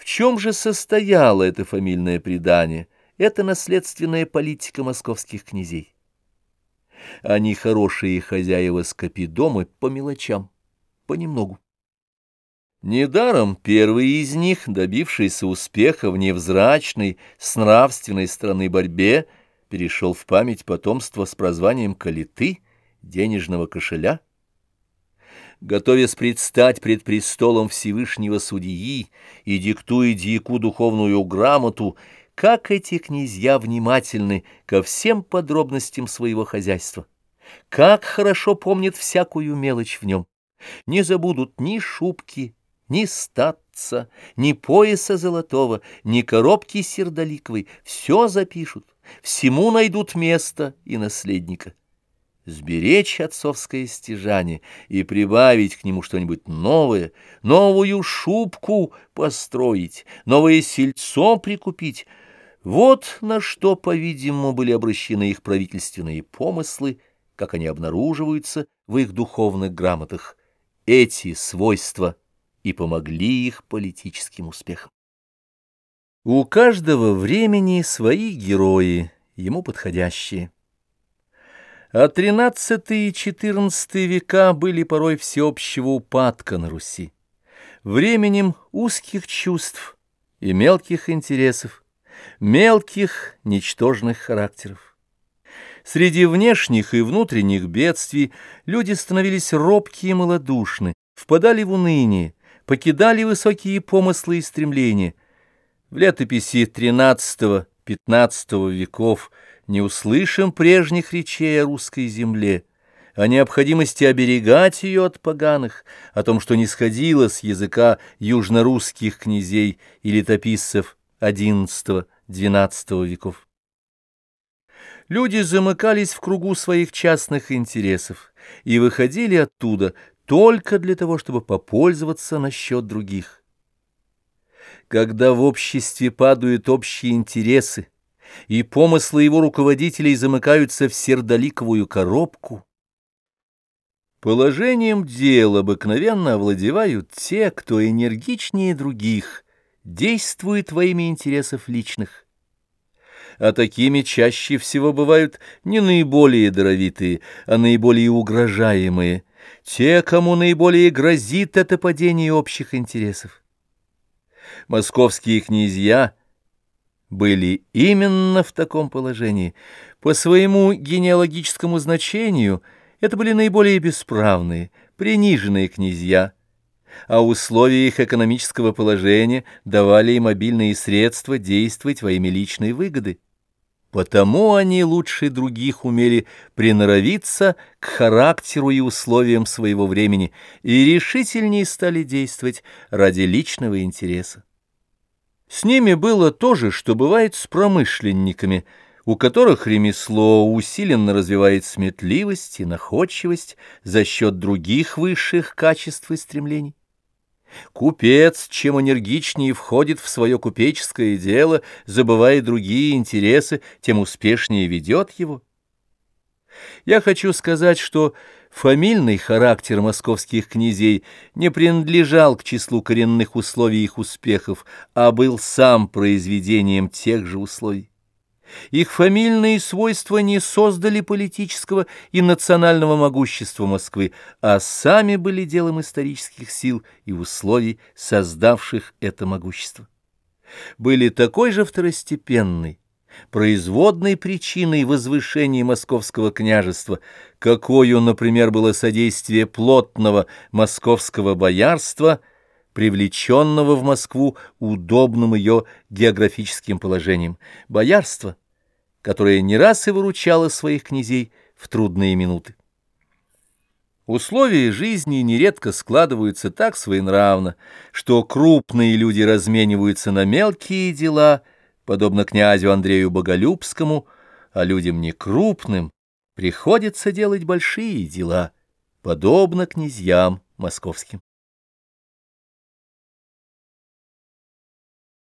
В чем же состояло это фамильное предание, это наследственная политика московских князей? Они хорошие хозяева скопидомы по мелочам, понемногу. Недаром первый из них, добившийся успеха в невзрачной, с нравственной стороны борьбе, перешел в память потомства с прозванием Калиты, денежного кошеля. Готовясь предстать пред престолом Всевышнего Судьи и диктуя дьяку духовную грамоту, как эти князья внимательны ко всем подробностям своего хозяйства, как хорошо помнят всякую мелочь в нем, не забудут ни шубки, ни статца, ни пояса золотого, ни коробки сердоликовой, все запишут, всему найдут место и наследника. Сберечь отцовское стяжание и прибавить к нему что-нибудь новое, новую шубку построить, новое сельцо прикупить — вот на что, по-видимому, были обращены их правительственные помыслы, как они обнаруживаются в их духовных грамотах. Эти свойства — и помогли их политическим успехам. У каждого времени свои герои, ему подходящие. А XIII и XIV века были порой всеобщего упадка на Руси, временем узких чувств и мелких интересов, мелких, ничтожных характеров. Среди внешних и внутренних бедствий люди становились робкие и малодушны, впадали в уныние, покидали высокие помыслы и стремления. В летописи XIII-XV веков не услышим прежних речей о русской земле, о необходимости оберегать ее от поганых, о том, что не сходило с языка южнорусских князей и летописцев XI-XII веков. Люди замыкались в кругу своих частных интересов и выходили оттуда только для того, чтобы попользоваться насчет других. Когда в обществе падают общие интересы, и помыслы его руководителей замыкаются в сердоликовую коробку, положением дел обыкновенно овладевают те, кто энергичнее других, действует во имя интересов личных. А такими чаще всего бывают не наиболее даровитые, а наиболее угрожаемые – те, кому наиболее грозит это падение общих интересов. Московские князья были именно в таком положении. По своему генеалогическому значению это были наиболее бесправные, приниженные князья, а условия их экономического положения давали им мобильные средства действовать во имя личной выгоды. Потому они лучше других умели приноровиться к характеру и условиям своего времени и решительнее стали действовать ради личного интереса. С ними было то же, что бывает с промышленниками, у которых ремесло усиленно развивает сметливость и находчивость за счет других высших качеств и стремлений. Купец, чем энергичнее входит в свое купеческое дело, забывая другие интересы, тем успешнее ведет его. Я хочу сказать, что фамильный характер московских князей не принадлежал к числу коренных условий их успехов, а был сам произведением тех же условий. Их фамильные свойства не создали политического и национального могущества Москвы, а сами были делом исторических сил и условий, создавших это могущество. Были такой же второстепенной, производной причиной возвышения московского княжества, какое, например, было содействие плотного московского боярства, привлеченного в Москву удобным ее географическим положением. Боярство, которое не раз и выручало своих князей в трудные минуты. Условия жизни нередко складываются так своенравно, что крупные люди размениваются на мелкие дела, подобно князю Андрею Боголюбскому, а людям некрупным приходится делать большие дела, подобно князьям московским.